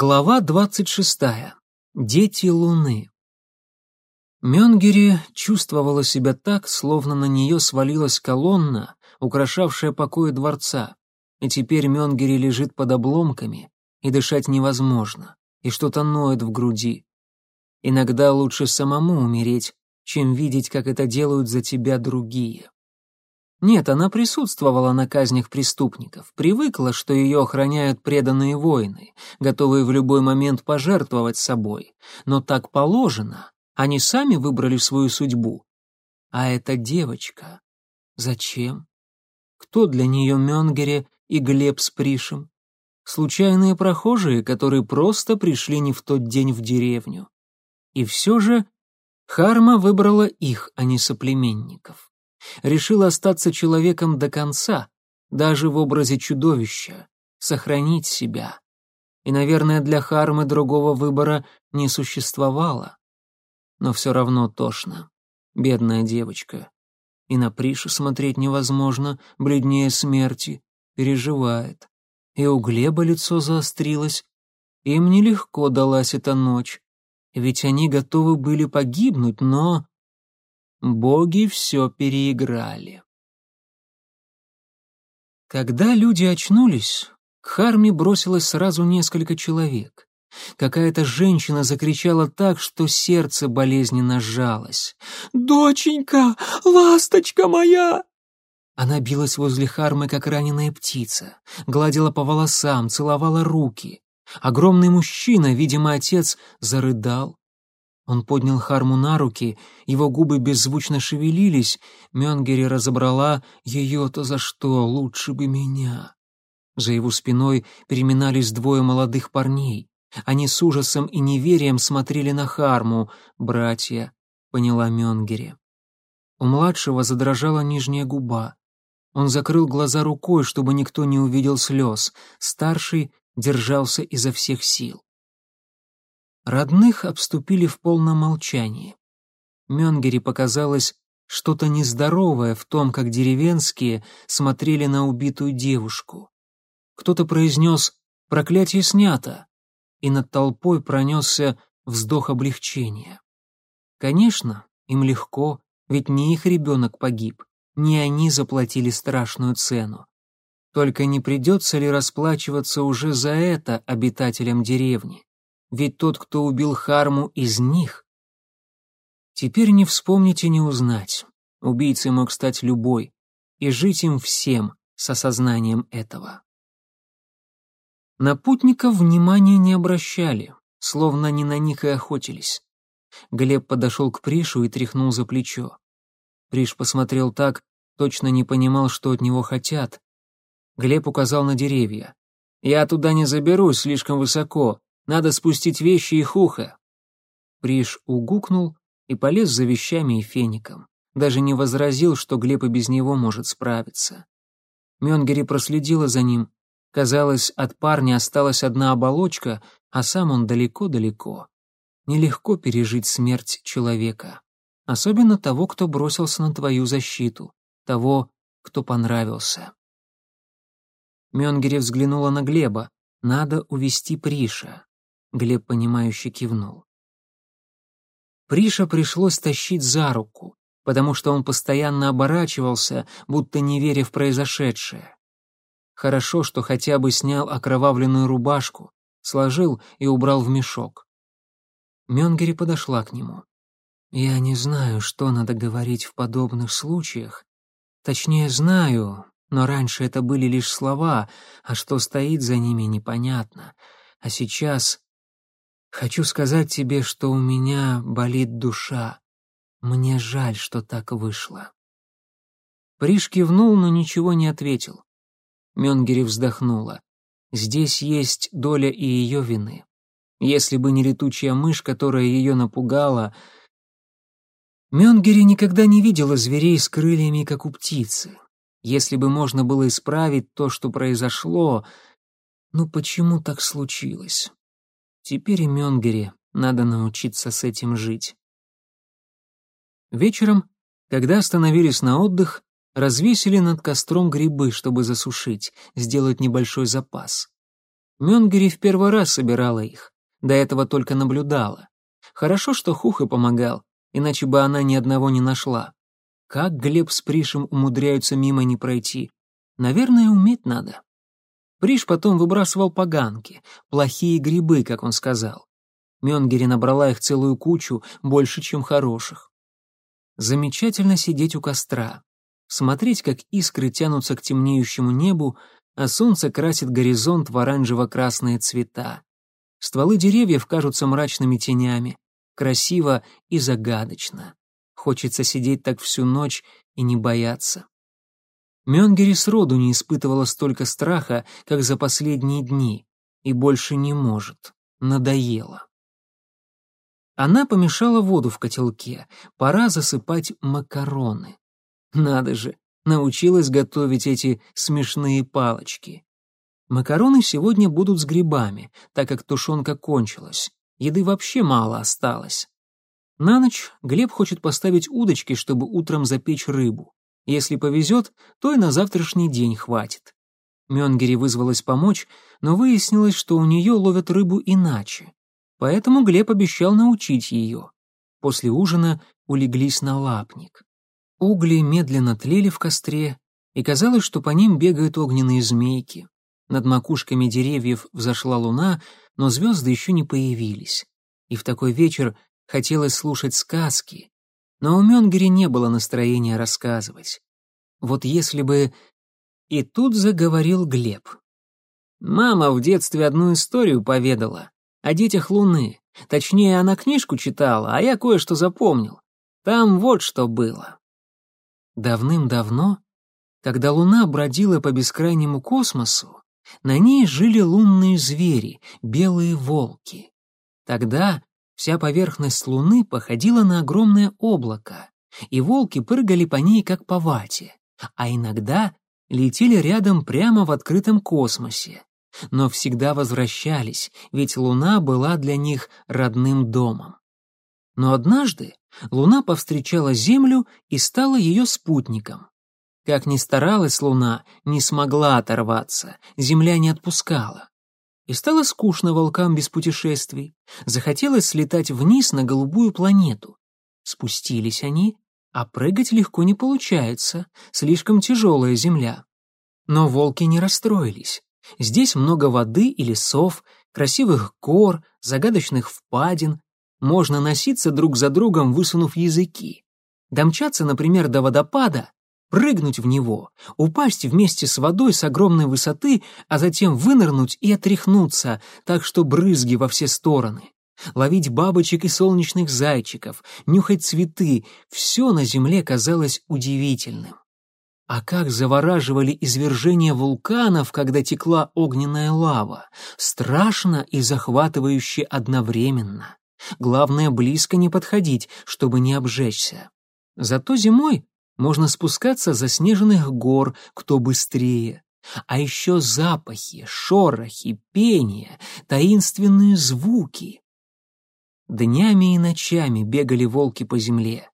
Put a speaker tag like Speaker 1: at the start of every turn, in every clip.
Speaker 1: Глава двадцать шестая. Дети Луны. Мёнгери чувствовала себя так, словно на нее свалилась колонна, украшавшая покои дворца, и теперь Мёнгери лежит под обломками, и дышать невозможно, и что-то ноет в груди. Иногда лучше самому умереть, чем видеть, как это делают за тебя другие. Нет, она присутствовала на казнях преступников, привыкла, что ее охраняют преданные воины, готовые в любой момент пожертвовать собой. Но так положено, они сами выбрали свою судьбу. А эта девочка... Зачем? Кто для нее Менгере и Глеб с Пришем? Случайные прохожие, которые просто пришли не в тот день в деревню. И все же Харма выбрала их, а не соплеменников решил остаться человеком до конца, даже в образе чудовища, сохранить себя. И, наверное, для Хармы другого выбора не существовало. Но все равно тошно. Бедная девочка. И на Пришу смотреть невозможно, бледнее смерти, переживает. И у Глеба лицо заострилось. Им нелегко далась эта ночь. Ведь они готовы были погибнуть, но... Боги все переиграли. Когда люди очнулись, к Харме бросилось сразу несколько человек. Какая-то женщина закричала так, что сердце болезненно сжалось. «Доченька! Ласточка моя!» Она билась возле Хармы, как раненая птица, гладила по волосам, целовала руки. Огромный мужчина, видимо, отец, зарыдал, он поднял Харму на руки, его губы беззвучно шевелились. Мёнгери разобрала ее-то за что, лучше бы меня. За его спиной переминались двое молодых парней. Они с ужасом и неверием смотрели на Харму. «Братья», — поняла Мёнгери. У младшего задрожала нижняя губа. Он закрыл глаза рукой, чтобы никто не увидел слез. Старший держался изо всех сил. Родных обступили в полном молчании. Мёнгери показалось что-то нездоровое в том, как деревенские смотрели на убитую девушку. Кто-то произнес «проклятие снято», и над толпой пронесся вздох облегчения. Конечно, им легко, ведь не их ребенок погиб, не они заплатили страшную цену. Только не придется ли расплачиваться уже за это обитателям деревни? Ведь тот, кто убил Харму, из них. Теперь не вспомнить и не узнать. Убийцей мог стать любой, и жить им всем с осознанием этого. На путников внимания не обращали, словно не на них и охотились. Глеб подошел к Пришу и тряхнул за плечо. Приш посмотрел так, точно не понимал, что от него хотят. Глеб указал на деревья. «Я туда не заберусь, слишком высоко. Надо спустить вещи и хуха». Приш угукнул и полез за вещами и феником. Даже не возразил, что Глеб и без него может справиться. Мёнгери проследила за ним. Казалось, от парня осталась одна оболочка, а сам он далеко-далеко. Нелегко пережить смерть человека. Особенно того, кто бросился на твою защиту. Того, кто понравился. Мёнгери взглянула на Глеба. Надо увести Приша. Глеб, понимающе кивнул. Приша пришлось тащить за руку, потому что он постоянно оборачивался, будто не веря в произошедшее. Хорошо, что хотя бы снял окровавленную рубашку, сложил и убрал в мешок. Мёнгери подошла к нему. «Я не знаю, что надо говорить в подобных случаях. Точнее, знаю, но раньше это были лишь слова, а что стоит за ними, непонятно. А сейчас Хочу сказать тебе, что у меня болит душа. Мне жаль, что так вышло». Приш кивнул, но ничего не ответил. Мёнгери вздохнула. Здесь есть доля и ее вины. Если бы не летучая мышь, которая ее напугала... Мёнгери никогда не видела зверей с крыльями, как у птицы. Если бы можно было исправить то, что произошло... Ну почему так случилось? Теперь и Мёнгере надо научиться с этим жить. Вечером, когда остановились на отдых, развесили над костром грибы, чтобы засушить, сделать небольшой запас. Мёнгери в первый раз собирала их, до этого только наблюдала. Хорошо, что Хуха помогал, иначе бы она ни одного не нашла. Как Глеб с Пришем умудряются мимо не пройти? Наверное, уметь надо. Приш потом выбрасывал поганки, плохие грибы, как он сказал. Мёнгери набрала их целую кучу, больше, чем хороших. Замечательно сидеть у костра, смотреть, как искры тянутся к темнеющему небу, а солнце красит горизонт в оранжево-красные цвета. Стволы деревьев кажутся мрачными тенями, красиво и загадочно. Хочется сидеть так всю ночь и не бояться. Мёнгери сроду не испытывала столько страха, как за последние дни, и больше не может. Надоело. Она помешала воду в котелке. Пора засыпать макароны. Надо же, научилась готовить эти смешные палочки. Макароны сегодня будут с грибами, так как тушенка кончилась. Еды вообще мало осталось. На ночь Глеб хочет поставить удочки, чтобы утром запечь рыбу. Если повезет, то и на завтрашний день хватит. Мёнгери вызвалась помочь, но выяснилось, что у нее ловят рыбу иначе. Поэтому Глеб обещал научить ее. После ужина улеглись на лапник. Угли медленно тлели в костре, и казалось, что по ним бегают огненные змейки. Над макушками деревьев взошла луна, но звезды еще не появились. И в такой вечер хотелось слушать сказки, но у Мёнгери не было настроения рассказывать. Вот если бы... И тут заговорил Глеб. Мама в детстве одну историю поведала о детях Луны. Точнее, она книжку читала, а я кое-что запомнил. Там вот что было. Давным-давно, когда Луна бродила по бескрайнему космосу, на ней жили лунные звери, белые волки. Тогда вся поверхность Луны походила на огромное облако, и волки прыгали по ней, как по вате, а иногда летели рядом прямо в открытом космосе но всегда возвращались, ведь Луна была для них родным домом. Но однажды Луна повстречала Землю и стала ее спутником. Как ни старалась Луна, не смогла оторваться, Земля не отпускала. И стало скучно волкам без путешествий. Захотелось слетать вниз на голубую планету. Спустились они, а прыгать легко не получается, слишком тяжелая Земля. Но волки не расстроились. Здесь много воды и лесов, красивых гор, загадочных впадин. Можно носиться друг за другом, высунув языки. Домчаться, например, до водопада, прыгнуть в него, упасть вместе с водой с огромной высоты, а затем вынырнуть и отряхнуться, так что брызги во все стороны. Ловить бабочек и солнечных зайчиков, нюхать цветы — все на земле казалось удивительным. А как завораживали извержения вулканов, когда текла огненная лава. Страшно и захватывающе одновременно. Главное, близко не подходить, чтобы не обжечься. Зато зимой можно спускаться за снежных гор, кто быстрее. А еще запахи, шорохи, пение, таинственные звуки. Днями и ночами бегали волки по земле,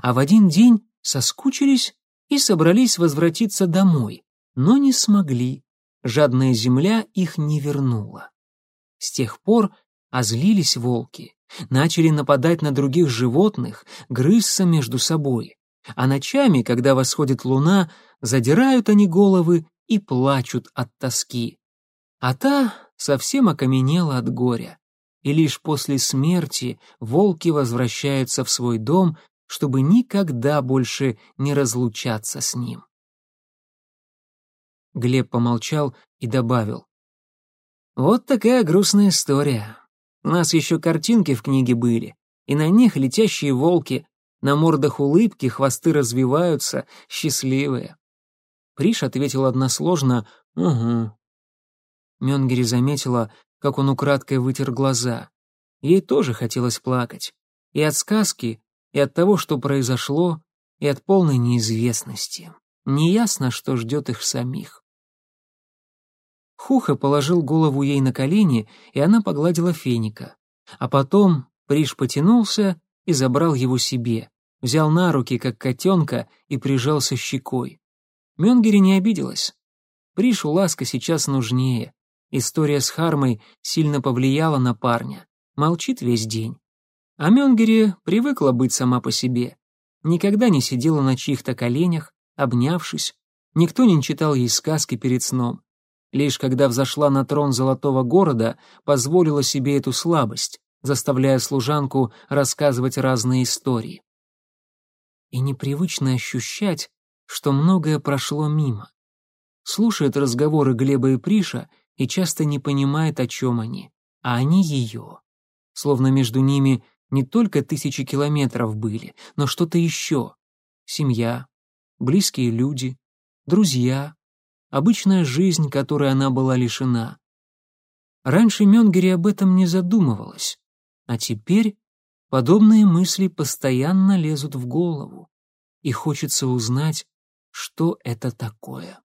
Speaker 1: а в один день соскучились и собрались возвратиться домой, но не смогли. Жадная земля их не вернула. С тех пор озлились волки, начали нападать на других животных, грызться между собой. А ночами, когда восходит луна, задирают они головы и плачут от тоски. А та совсем окаменела от горя. И лишь после смерти волки возвращаются в свой дом, чтобы никогда больше не разлучаться с ним. Глеб помолчал и добавил. «Вот такая грустная история. У нас еще картинки в книге были, и на них летящие волки, на мордах улыбки, хвосты развиваются, счастливые». Приш ответил односложно «Угу». Мёнгери заметила, как он украдкой вытер глаза. Ей тоже хотелось плакать. И от сказки, и от того, что произошло, и от полной неизвестности. Неясно, что ждет их самих. Хуха положил голову ей на колени, и она погладила феника. А потом Приш потянулся и забрал его себе, взял на руки, как котенка, и прижался щекой. Мёнгери не обиделась. Пришу ласка сейчас нужнее, История с Хармой сильно повлияла на парня. Молчит весь день. А Мёнгере привыкла быть сама по себе. Никогда не сидела на чьих-то коленях, обнявшись. Никто не читал ей сказки перед сном. Лишь когда взошла на трон золотого города, позволила себе эту слабость, заставляя служанку рассказывать разные истории. И непривычно ощущать, что многое прошло мимо. Слушает разговоры Глеба и Приша и часто не понимает, о чем они, а они ее. Словно между ними не только тысячи километров были, но что-то еще. Семья, близкие люди, друзья, обычная жизнь, которой она была лишена. Раньше Мёнгери об этом не задумывалась, а теперь подобные мысли постоянно лезут в голову, и хочется узнать, что это такое.